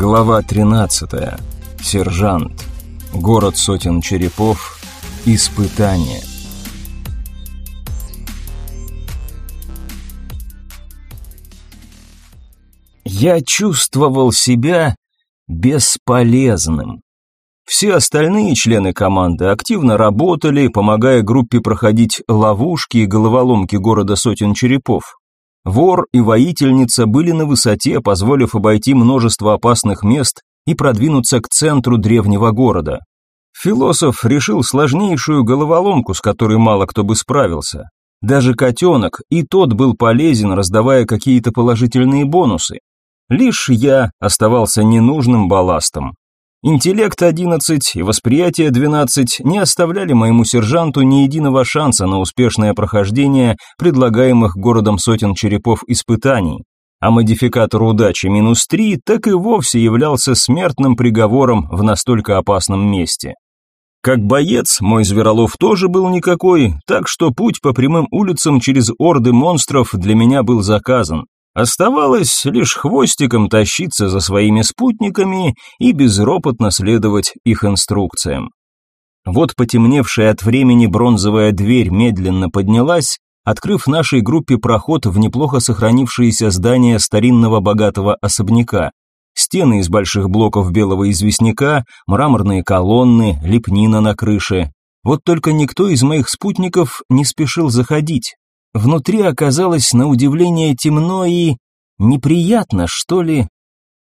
Глава 13. Сержант. Город сотен черепов. Испытание. Я чувствовал себя бесполезным. Все остальные члены команды активно работали, помогая группе проходить ловушки и головоломки города сотен черепов. Вор и воительница были на высоте, позволив обойти множество опасных мест и продвинуться к центру древнего города. Философ решил сложнейшую головоломку, с которой мало кто бы справился. Даже котенок, и тот был полезен, раздавая какие-то положительные бонусы. Лишь я оставался ненужным балластом. Интеллект 11 и восприятие 12 не оставляли моему сержанту ни единого шанса на успешное прохождение предлагаемых городом сотен черепов испытаний, а модификатор удачи минус 3 так и вовсе являлся смертным приговором в настолько опасном месте. Как боец, мой Зверолов тоже был никакой, так что путь по прямым улицам через орды монстров для меня был заказан. Оставалось лишь хвостиком тащиться за своими спутниками и безропотно следовать их инструкциям. Вот потемневшая от времени бронзовая дверь медленно поднялась, открыв нашей группе проход в неплохо сохранившееся здание старинного богатого особняка. Стены из больших блоков белого известняка, мраморные колонны, лепнина на крыше. Вот только никто из моих спутников не спешил заходить. Внутри оказалось на удивление темно и... неприятно, что ли.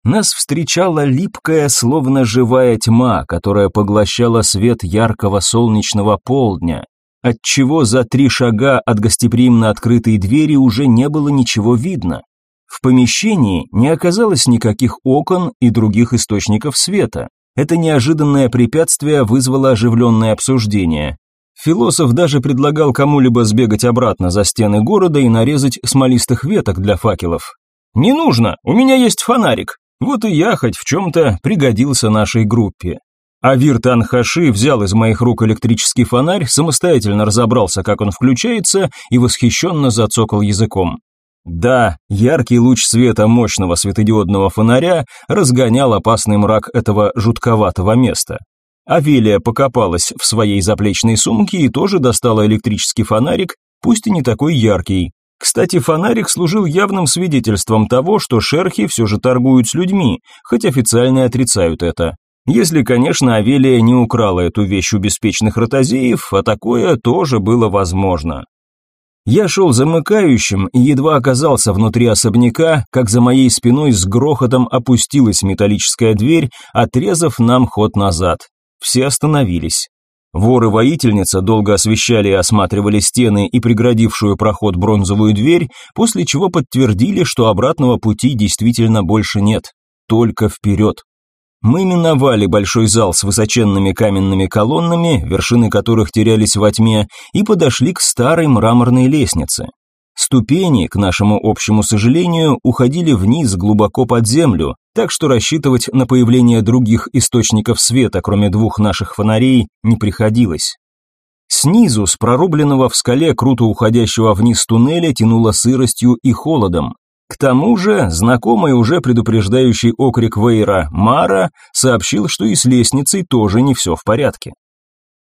Нас встречала липкая, словно живая тьма, которая поглощала свет яркого солнечного полдня, отчего за три шага от гостеприимно открытой двери уже не было ничего видно. В помещении не оказалось никаких окон и других источников света. Это неожиданное препятствие вызвало оживленное обсуждение. Философ даже предлагал кому-либо сбегать обратно за стены города и нарезать смолистых веток для факелов. «Не нужно, у меня есть фонарик. Вот и я хоть в чем-то пригодился нашей группе». Авир Танхаши взял из моих рук электрический фонарь, самостоятельно разобрался, как он включается, и восхищенно зацокал языком. Да, яркий луч света мощного светодиодного фонаря разгонял опасный мрак этого жутковатого места. Авелия покопалась в своей заплечной сумке и тоже достала электрический фонарик, пусть и не такой яркий. Кстати, фонарик служил явным свидетельством того, что шерхи все же торгуют с людьми, хоть официально отрицают это. Если, конечно, Авелия не украла эту вещь у беспечных ротозеев, а такое тоже было возможно. Я шел замыкающим и едва оказался внутри особняка, как за моей спиной с грохотом опустилась металлическая дверь, отрезав нам ход назад. Все остановились. Воры-воительница долго освещали и осматривали стены и преградившую проход бронзовую дверь, после чего подтвердили, что обратного пути действительно больше нет. Только вперед. Мы миновали большой зал с высоченными каменными колоннами, вершины которых терялись во тьме, и подошли к старой мраморной лестнице. Ступени, к нашему общему сожалению, уходили вниз глубоко под землю, так что рассчитывать на появление других источников света, кроме двух наших фонарей, не приходилось. Снизу, с прорубленного в скале круто уходящего вниз туннеля, тянуло сыростью и холодом. К тому же, знакомый уже предупреждающий окрик Вейра Мара сообщил, что и с лестницей тоже не все в порядке.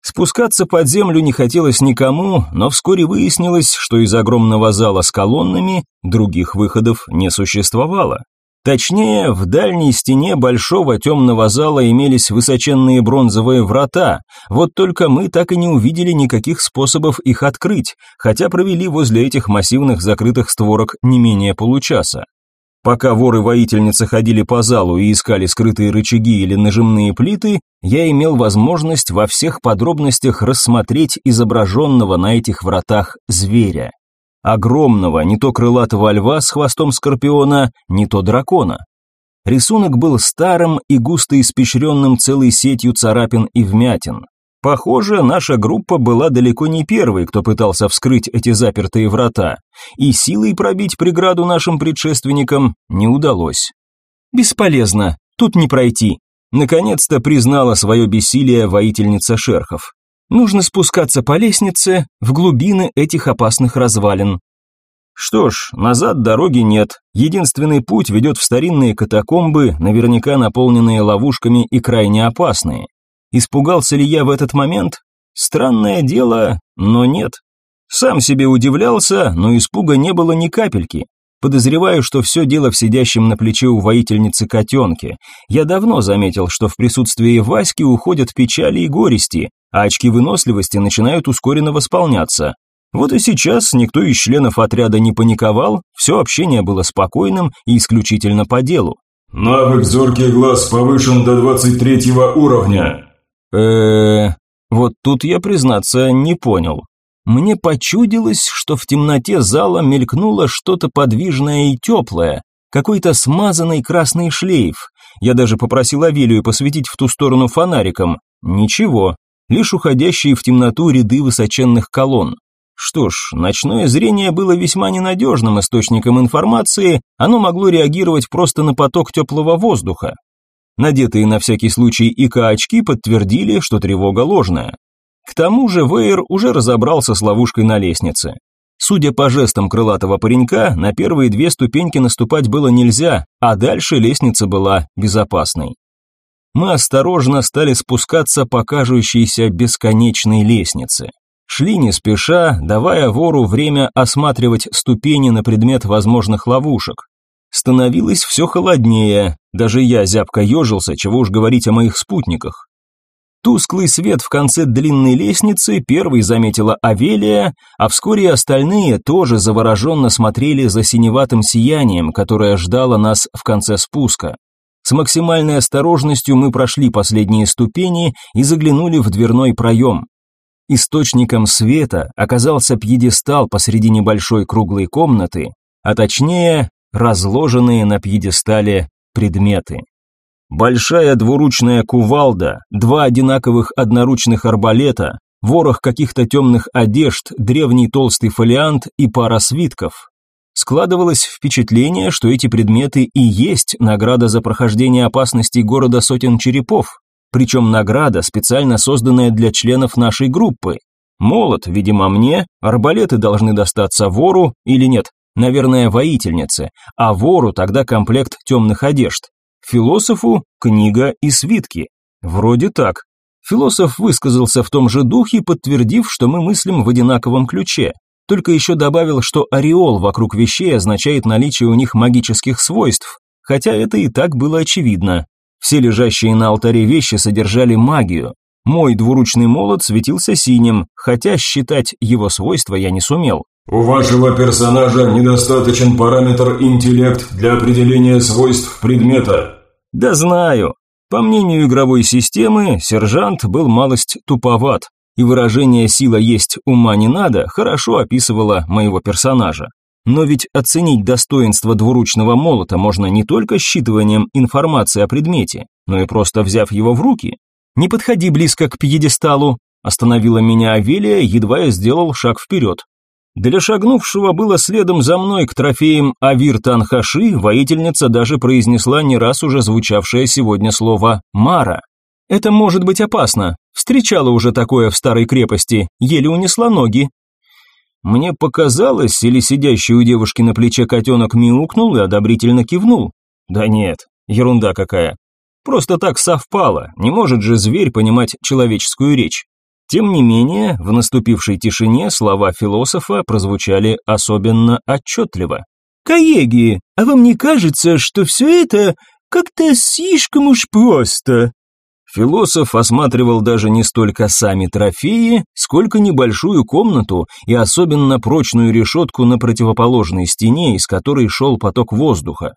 Спускаться под землю не хотелось никому, но вскоре выяснилось, что из огромного зала с колоннами других выходов не существовало. Точнее, в дальней стене большого темного зала имелись высоченные бронзовые врата, вот только мы так и не увидели никаких способов их открыть, хотя провели возле этих массивных закрытых створок не менее получаса. Пока воры-воительницы ходили по залу и искали скрытые рычаги или нажимные плиты, я имел возможность во всех подробностях рассмотреть изображенного на этих вратах зверя. Огромного, не то крылатого льва с хвостом скорпиона, не то дракона. Рисунок был старым и густо испещренным целой сетью царапин и вмятин. Похоже, наша группа была далеко не первой, кто пытался вскрыть эти запертые врата, и силой пробить преграду нашим предшественникам не удалось. «Бесполезно, тут не пройти», — наконец-то признала свое бессилие воительница шерхов. «Нужно спускаться по лестнице в глубины этих опасных развалин». Что ж, назад дороги нет. Единственный путь ведет в старинные катакомбы, наверняка наполненные ловушками и крайне опасные. Испугался ли я в этот момент? Странное дело, но нет. Сам себе удивлялся, но испуга не было ни капельки. Подозреваю, что все дело в сидящем на плече у воительницы котенке. Я давно заметил, что в присутствии Васьки уходят печали и горести, а очки выносливости начинают ускоренно восполняться. Вот и сейчас никто из членов отряда не паниковал, все общение было спокойным и исключительно по делу. «Навык зоркий глаз повышен до 23 уровня». Э вот тут я, признаться, не понял. Мне почудилось, что в темноте зала мелькнуло что-то подвижное и теплое, какой-то смазанный красный шлейф. Я даже попросил Авелию посветить в ту сторону фонариком. Ничего, лишь уходящие в темноту ряды высоченных колонн. Что ж, ночное зрение было весьма ненадежным источником информации, оно могло реагировать просто на поток теплого воздуха. Надетые на всякий случай ИК-очки подтвердили, что тревога ложная. К тому же Вейер уже разобрался с ловушкой на лестнице. Судя по жестам крылатого паренька, на первые две ступеньки наступать было нельзя, а дальше лестница была безопасной. Мы осторожно стали спускаться по кажущейся бесконечной лестнице. Шли не спеша, давая вору время осматривать ступени на предмет возможных ловушек. Становилось все холоднее, даже я зябко ежился, чего уж говорить о моих спутниках. Тусклый свет в конце длинной лестницы первой заметила Авелия, а вскоре остальные тоже завороженно смотрели за синеватым сиянием, которое ждало нас в конце спуска. С максимальной осторожностью мы прошли последние ступени и заглянули в дверной проем. Источником света оказался пьедестал посреди небольшой круглой комнаты, а точнее, разложенные на пьедестале предметы. Большая двуручная кувалда, два одинаковых одноручных арбалета, ворох каких-то темных одежд, древний толстый фолиант и пара свитков. Складывалось впечатление, что эти предметы и есть награда за прохождение опасностей города сотен черепов, причем награда, специально созданная для членов нашей группы. Молот, видимо, мне, арбалеты должны достаться вору или нет, наверное, воительнице, а вору тогда комплект темных одежд. Философу – книга и свитки. Вроде так. Философ высказался в том же духе, подтвердив, что мы мыслим в одинаковом ключе. Только еще добавил, что ореол вокруг вещей означает наличие у них магических свойств, хотя это и так было очевидно. Все лежащие на алтаре вещи содержали магию. Мой двуручный молот светился синим, хотя считать его свойства я не сумел. У вашего персонажа недостаточен параметр интеллект для определения свойств предмета. Да знаю. По мнению игровой системы, сержант был малость туповат, и выражение «сила есть, ума не надо» хорошо описывало моего персонажа. Но ведь оценить достоинство двуручного молота можно не только считыванием информации о предмете, но и просто взяв его в руки. «Не подходи близко к пьедесталу», остановила меня Авелия, едва я сделал шаг вперед. Для шагнувшего было следом за мной к трофеям Авир Танхаши, воительница даже произнесла не раз уже звучавшее сегодня слово «Мара». «Это может быть опасно. Встречала уже такое в старой крепости, еле унесла ноги». Мне показалось, или сидящий у девушки на плече котенок мяукнул и одобрительно кивнул. Да нет, ерунда какая. Просто так совпало, не может же зверь понимать человеческую речь. Тем не менее, в наступившей тишине слова философа прозвучали особенно отчетливо. «Каеги, а вам не кажется, что все это как-то слишком уж просто?» Философ осматривал даже не столько сами трофеи, сколько небольшую комнату и особенно прочную решетку на противоположной стене, из которой шел поток воздуха.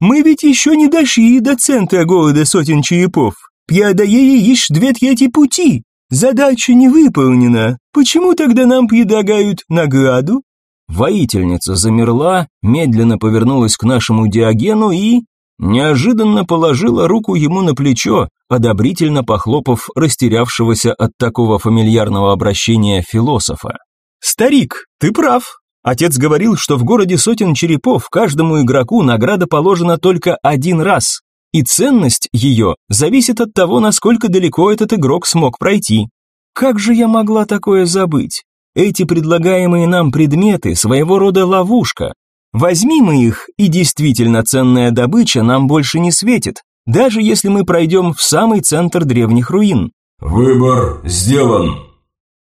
«Мы ведь еще не дошли до центра города сотен черепов. Преодолели лишь две трети пути. Задача не выполнена. Почему тогда нам предлагают награду? Воительница замерла, медленно повернулась к нашему Диогену и неожиданно положила руку ему на плечо, одобрительно похлопав растерявшегося от такого фамильярного обращения философа. «Старик, ты прав. Отец говорил, что в городе сотен черепов каждому игроку награда положена только один раз и ценность ее зависит от того, насколько далеко этот игрок смог пройти. Как же я могла такое забыть? Эти предлагаемые нам предметы – своего рода ловушка. Возьми мы их, и действительно ценная добыча нам больше не светит, даже если мы пройдем в самый центр древних руин. Выбор сделан.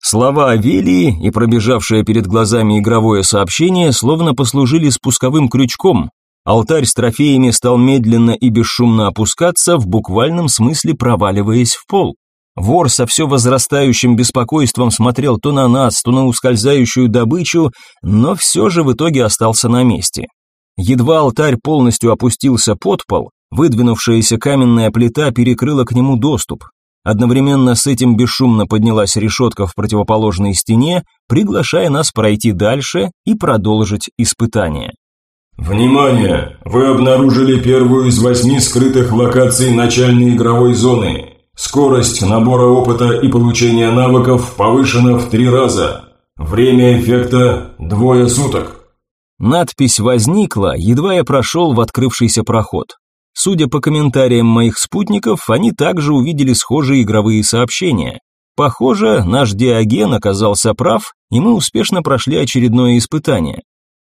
Слова Авелии и пробежавшее перед глазами игровое сообщение словно послужили спусковым крючком. Алтарь с трофеями стал медленно и бесшумно опускаться, в буквальном смысле проваливаясь в пол. Вор со все возрастающим беспокойством смотрел то на нас, то на ускользающую добычу, но все же в итоге остался на месте. Едва алтарь полностью опустился под пол, выдвинувшаяся каменная плита перекрыла к нему доступ. Одновременно с этим бесшумно поднялась решетка в противоположной стене, приглашая нас пройти дальше и продолжить испытание. Внимание! Вы обнаружили первую из восьми скрытых локаций начальной игровой зоны. Скорость набора опыта и получения навыков повышена в три раза. Время эффекта – двое суток. Надпись возникла, едва я прошел в открывшийся проход. Судя по комментариям моих спутников, они также увидели схожие игровые сообщения. Похоже, наш Диоген оказался прав, и мы успешно прошли очередное испытание.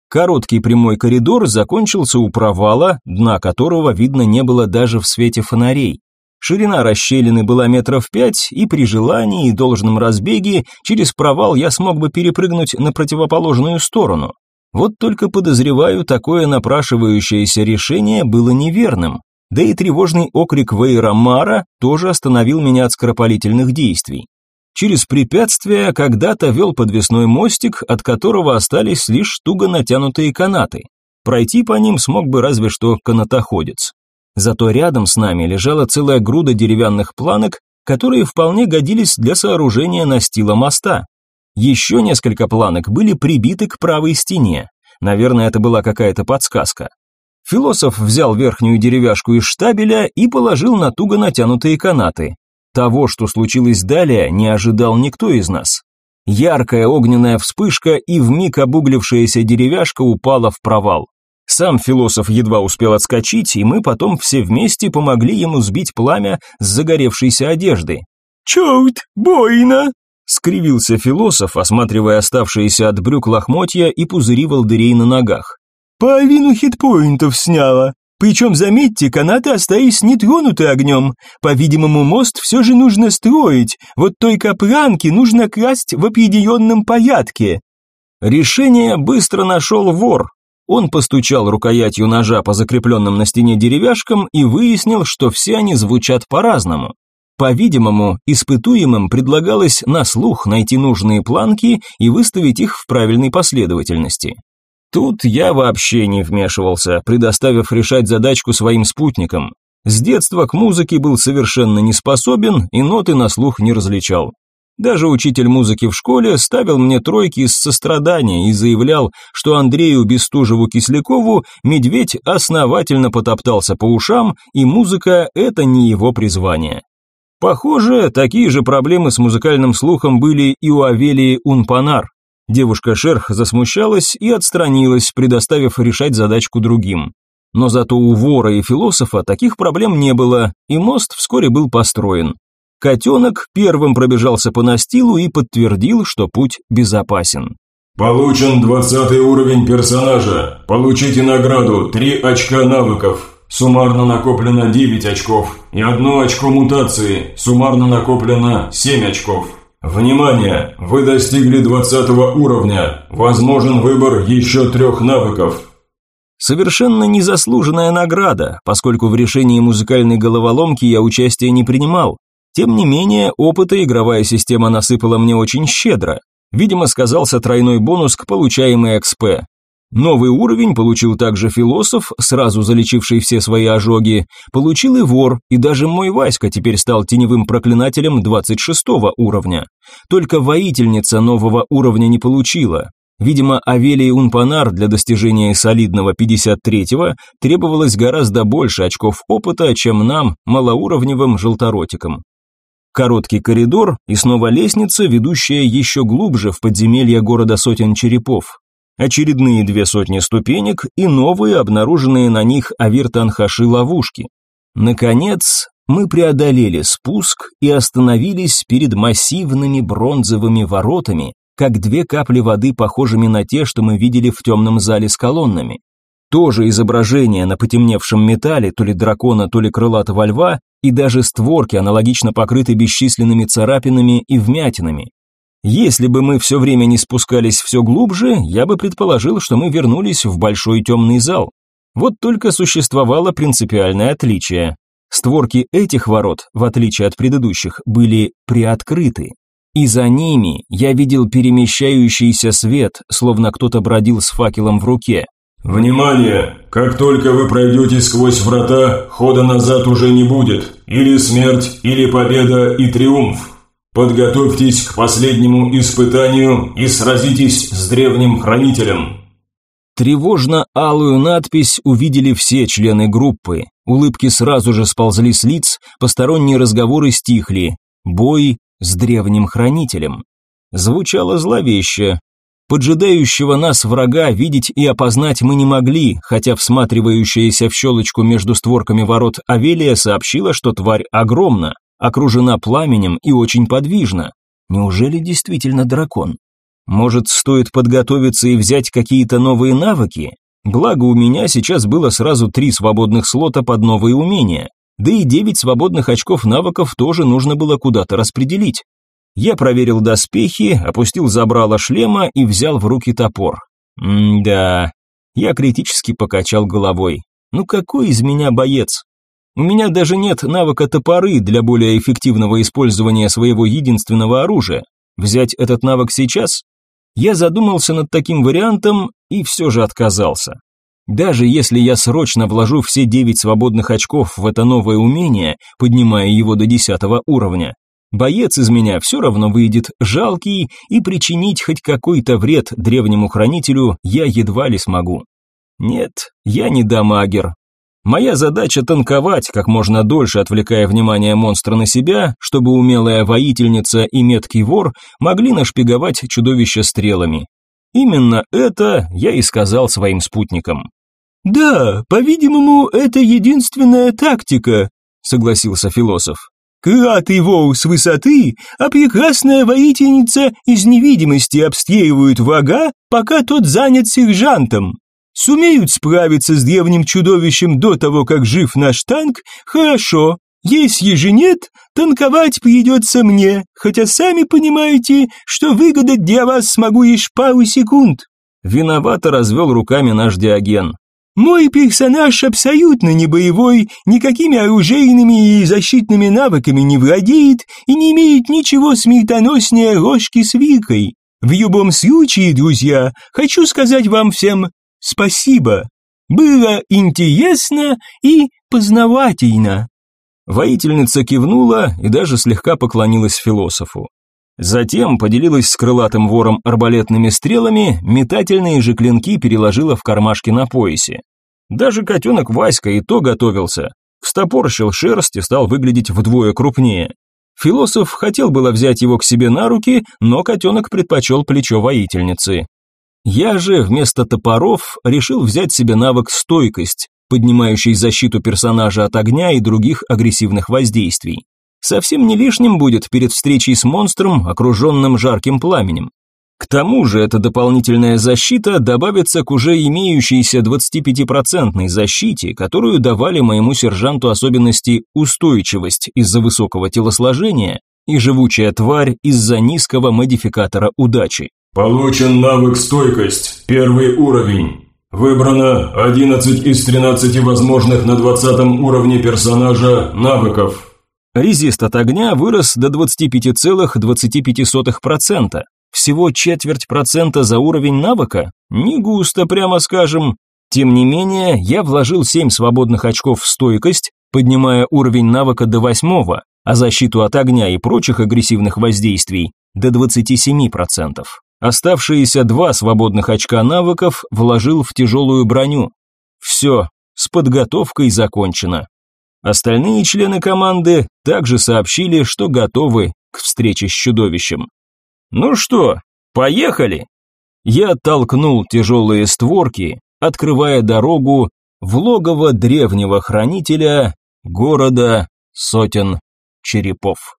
Короткий прямой коридор закончился у провала, дна которого видно не было даже в свете фонарей. Ширина расщелины была метров пять, и при желании и должном разбеге через провал я смог бы перепрыгнуть на противоположную сторону. Вот только подозреваю, такое напрашивающееся решение было неверным. Да и тревожный окрик Вейра Мара тоже остановил меня от скоропалительных действий. Через препятствие когда-то вел подвесной мостик, от которого остались лишь туго натянутые канаты. Пройти по ним смог бы разве что канатоходец. Зато рядом с нами лежала целая груда деревянных планок, которые вполне годились для сооружения настила моста. Еще несколько планок были прибиты к правой стене. Наверное, это была какая-то подсказка. Философ взял верхнюю деревяшку из штабеля и положил на туго натянутые канаты. Того, что случилось далее, не ожидал никто из нас. Яркая огненная вспышка и вмиг обуглившаяся деревяшка упала в провал. Сам философ едва успел отскочить, и мы потом все вместе помогли ему сбить пламя с загоревшейся одежды. «Чёрт, бойно!» — скривился философ, осматривая оставшиеся от брюк лохмотья и пузыри волдырей на ногах. «Половину хитпоинтов сняла. Причем, заметьте, канаты остались нетронуты огнем. По-видимому, мост все же нужно строить, вот только планки нужно красть в определенном порядке». Решение быстро нашел вор, он постучал рукоятью ножа по закрепленным на стене деревяшкам и выяснил, что все они звучат по-разному. По-видимому, испытуемым предлагалось на слух найти нужные планки и выставить их в правильной последовательности. Тут я вообще не вмешивался, предоставив решать задачку своим спутникам. С детства к музыке был совершенно не способен и ноты на слух не различал. Даже учитель музыки в школе ставил мне тройки из сострадания и заявлял, что Андрею Бестужеву-Кислякову медведь основательно потоптался по ушам, и музыка – это не его призвание. Похоже, такие же проблемы с музыкальным слухом были и у Авелии Унпанар. Девушка Шерх засмущалась и отстранилась, предоставив решать задачку другим. Но зато у вора и философа таких проблем не было, и мост вскоре был построен. Котенок первым пробежался по настилу и подтвердил, что путь безопасен. Получен 20 уровень персонажа. Получите награду 3 очка навыков. Суммарно накоплено 9 очков. И одно очко мутации. Суммарно накоплено 7 очков. Внимание! Вы достигли 20 уровня. Возможен выбор еще трех навыков. Совершенно незаслуженная награда, поскольку в решении музыкальной головоломки я участия не принимал. Тем не менее, опыта игровая система насыпала мне очень щедро. Видимо, сказался тройной бонус к получаемой XP. Новый уровень получил также философ, сразу залечивший все свои ожоги, получил и вор, и даже мой Васька теперь стал теневым проклинателем 26 уровня. Только воительница нового уровня не получила. Видимо, Авелии Унпанар для достижения солидного 53-го требовалось гораздо больше очков опыта, чем нам, малоуровневым желторотикам. Короткий коридор и снова лестница, ведущая еще глубже в подземелье города сотен черепов. Очередные две сотни ступенек и новые, обнаруженные на них авиртанхаши ловушки. Наконец, мы преодолели спуск и остановились перед массивными бронзовыми воротами, как две капли воды, похожими на те, что мы видели в темном зале с колоннами. Тоже изображение на потемневшем металле, то ли дракона, то ли крылатого льва, и даже створки аналогично покрыты бесчисленными царапинами и вмятинами. Если бы мы все время не спускались все глубже, я бы предположил, что мы вернулись в большой темный зал. Вот только существовало принципиальное отличие. Створки этих ворот, в отличие от предыдущих, были приоткрыты. И за ними я видел перемещающийся свет, словно кто-то бродил с факелом в руке. «Внимание! Как только вы пройдете сквозь врата, хода назад уже не будет. Или смерть, или победа и триумф. Подготовьтесь к последнему испытанию и сразитесь с древним хранителем». Тревожно-алую надпись увидели все члены группы. Улыбки сразу же сползли с лиц, посторонние разговоры стихли. Бой с древним хранителем. Звучало зловеще. Поджидающего нас врага видеть и опознать мы не могли, хотя всматривающаяся в щелочку между створками ворот Авелия сообщила, что тварь огромна, окружена пламенем и очень подвижна. Неужели действительно дракон? Может, стоит подготовиться и взять какие-то новые навыки? Благо у меня сейчас было сразу три свободных слота под новые умения. Да и девять свободных очков навыков тоже нужно было куда-то распределить. Я проверил доспехи, опустил забрало шлема и взял в руки топор. М-да. Я критически покачал головой. Ну какой из меня боец? У меня даже нет навыка топоры для более эффективного использования своего единственного оружия. Взять этот навык сейчас? Я задумался над таким вариантом и все же отказался. Даже если я срочно вложу все 9 свободных очков в это новое умение, поднимая его до 10 уровня, боец из меня все равно выйдет жалкий, и причинить хоть какой-то вред древнему хранителю я едва ли смогу. Нет, я не дамагер, Моя задача танковать как можно дольше, отвлекая внимание монстра на себя, чтобы умелая воительница и меткий вор могли нашпиговать чудовище стрелами. Именно это я и сказал своим спутникам. «Да, по-видимому, это единственная тактика», — согласился философ. «Кратый вор с высоты, а прекрасная воительница из невидимости обстреливают врага, пока тот занят сержантом. Сумеют справиться с древним чудовищем до того, как жив наш танк? Хорошо. Если же нет, танковать придется мне, хотя сами понимаете, что выгадать для вас смогу лишь пару секунд». Виновато развел руками наш диаген. Мой персонаж абсолютно не боевой, никакими оружейными и защитными навыками не владеет и не имеет ничего смертоноснее ложки с викой. В любом случае, друзья, хочу сказать вам всем Спасибо. Было интересно и познавательно. Воительница кивнула и даже слегка поклонилась философу. Затем поделилась с крылатым вором арбалетными стрелами, метательные же клинки переложила в кармашки на поясе. Даже котенок Васька и то готовился. Встопорщил шерсть и стал выглядеть вдвое крупнее. Философ хотел было взять его к себе на руки, но котенок предпочел плечо воительницы. Я же вместо топоров решил взять себе навык стойкость, поднимающий защиту персонажа от огня и других агрессивных воздействий. Совсем не лишним будет перед встречей с монстром, окруженным жарким пламенем. К тому же эта дополнительная защита добавится к уже имеющейся 25% защите, которую давали моему сержанту особенности устойчивость из-за высокого телосложения и живучая тварь из-за низкого модификатора удачи. Получен навык «Стойкость», первый уровень. Выбрано 11 из 13 возможных на 20 уровне персонажа навыков. Резист от огня вырос до 25,25%. Всего четверть процента за уровень навыка? Не густо, прямо скажем. Тем не менее, я вложил 7 свободных очков в стойкость, поднимая уровень навыка до восьмого, а защиту от огня и прочих агрессивных воздействий до 27%. Оставшиеся два свободных очка навыков вложил в тяжелую броню. Все, с подготовкой закончено. Остальные члены команды также сообщили, что готовы к встрече с чудовищем. «Ну что, поехали?» Я толкнул тяжелые створки, открывая дорогу в логово древнего хранителя города сотен черепов.